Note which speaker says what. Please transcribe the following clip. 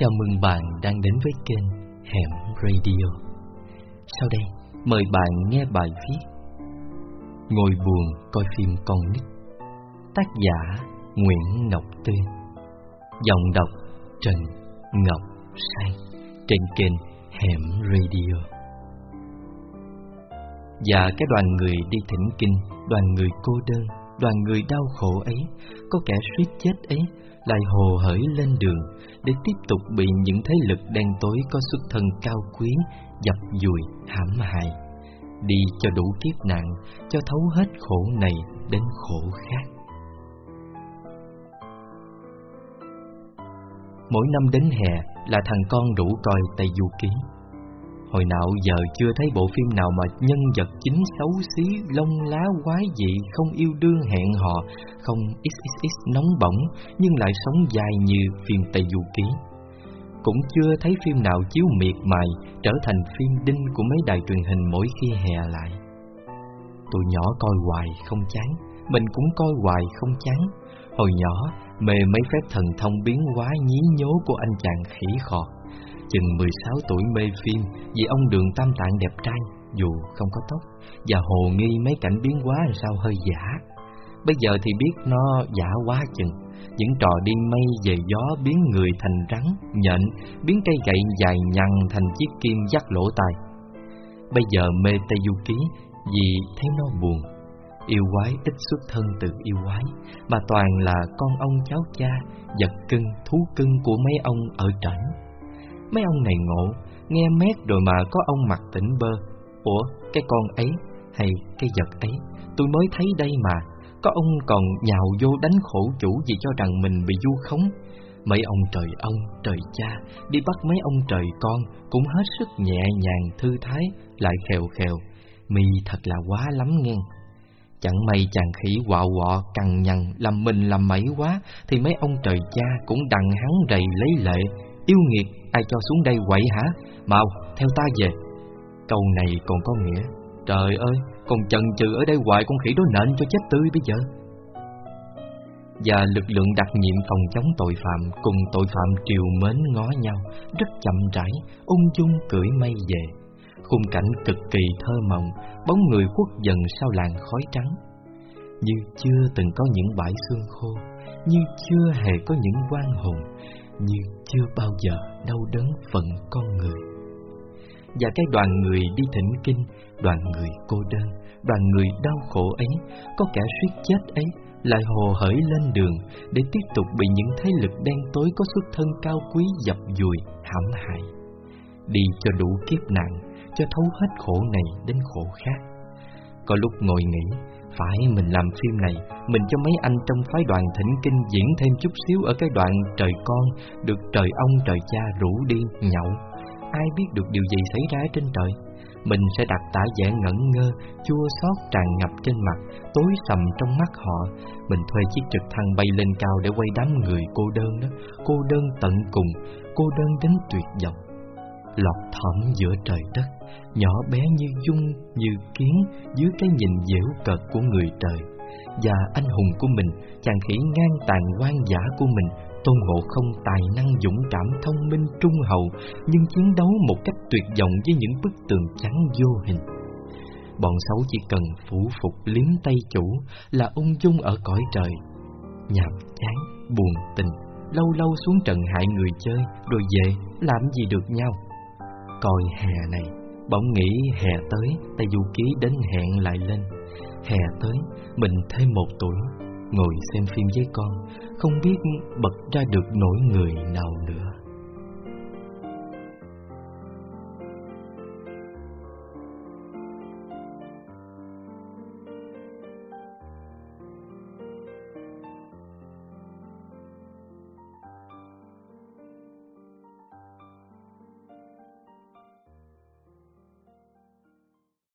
Speaker 1: Chào mừng bạn đang đến với kênh Hẻm Radio. Sau đây, mời bạn nghe bài viết Ngồi buồn coi phim con nít Tác giả Nguyễn Ngọc Tuyên Giọng đọc Trần Ngọc Sang Trên kênh Hẻm Radio Và cái đoàn người đi thỉnh kinh Đoàn người cô đơn Đoàn người đau khổ ấy, Có kẻ suýt chết ấy, lại hồ hởi lên đường, để tiếp tục bị những thế lực đen tối có xuất thân cao quý dập dùi, hãm hại. Đi cho đủ kiếp nạn, cho thấu hết khổ này đến khổ khác. Mỗi năm đến hè là thằng con đủ coi tây du ký. Hồi nào giờ chưa thấy bộ phim nào mà nhân vật chính xấu xí, lông lá quái dị, không yêu đương hẹn hò, không xxx nóng bỏng, nhưng lại sống dài như phim Tây Du Ký. Cũng chưa thấy phim nào chiếu miệt mài, trở thành phim đinh của mấy đài truyền hình mỗi khi hè lại. Tụi nhỏ coi hoài không chán, mình cũng coi hoài không chán. Hồi nhỏ, mê mấy phép thần thông biến hóa nhí nhố của anh chàng khỉ khọt chừng 16 tuổi mê phim vì ông Đường Tam Tạng đẹp trai dù không có tóc và hồ nghi mấy cảnh biến hóa làm sao hơi giả. Bây giờ thì biết nó giả quá chừng. Những trò đi mây về gió biến người thành rắn, nhện, biến cây gậy dài nhằn thành chiếc kim dắt lỗ tai. Bây giờ mê Tây Du Ký vì thấy nó buồn. Yêu quái ít xuất thân từ yêu quái, mà toàn là con ông cháu cha, vật cưng, thú cưng của mấy ông ở trển. Mấy ông này ngộ, nghe mét rồi mà có ông mặt tỉnh bơ. Ủa, cái con ấy hay cái vật ấy, tôi mới thấy đây mà. Có ông còn nhào vô đánh khổ chủ vì cho rằng mình bị du khống. Mấy ông trời ông, trời cha, đi bắt mấy ông trời con cũng hết sức nhẹ nhàng, thư thái, lại khèo khèo. Mi thật là quá lắm nghe. Chẳng may chàng khỉ quạo quọ, cằn nhằn, làm mình làm mẩy quá, thì mấy ông trời cha cũng đặng hắn rầy lấy lệ, Yêu nghiệt, ai cho xuống đây quậy hả? Mau, theo ta về. Câu này còn có nghĩa. Trời ơi, còn chần chừ ở đây hoài con khỉ đó nện cho chết tươi bây giờ. Và lực lượng đặc nhiệm phòng chống tội phạm cùng tội phạm triều mến ngó nhau, rất chậm rãi, ung dung cưỡi mây về. Khung cảnh cực kỳ thơ mộng, bóng người khuất dần sau làn khói trắng. Như chưa từng có những bãi xương khô, như chưa hề có những quan hồn, như chưa bao giờ đau đớn phận con người. Và cái đoàn người đi thỉnh kinh, đoàn người cô đơn, đoàn người đau khổ ấy, có kẻ suýt chết ấy, lại hồ hởi lên đường để tiếp tục bị những thế lực đen tối có xuất thân cao quý dập dùi, hãm hại. Đi cho đủ kiếp nạn, cho thấu hết khổ này đến khổ khác. Có lúc ngồi nghĩ, phải, mình làm phim này, Mình cho mấy anh trong phái đoàn thỉnh kinh diễn thêm chút xíu Ở cái đoạn trời con, Được trời ông, trời cha rủ đi, nhậu. Ai biết được điều gì xảy ra trên trời? Mình sẽ đặt tả vẻ ngẩn ngơ, Chua xót tràn ngập trên mặt, Tối sầm trong mắt họ. Mình thuê chiếc trực thăng bay lên cao Để quay đám người cô đơn đó. Cô đơn tận cùng, Cô đơn đến tuyệt vọng. Lọt thẳm giữa trời đất nhỏ bé như dung, như kiến dưới cái nhìn dễu cợt của người trời. Và anh hùng của mình, chàng khỉ ngang tàn quan giả của mình, tôn ngộ không tài năng dũng cảm thông minh trung hậu, nhưng chiến đấu một cách tuyệt vọng với những bức tường trắng vô hình. Bọn xấu chỉ cần phủ phục liếm tay chủ là ung dung ở cõi trời. Nhàm chán, buồn tình, lâu lâu xuống trận hại người chơi, rồi về, làm gì được nhau. Coi hè này, Bỗng nghĩ hè tới Ta du ký đến hẹn lại lên. Hè tới mình thêm một tuổi Ngồi xem phim với con Không biết bật ra được nỗi người nào nữa.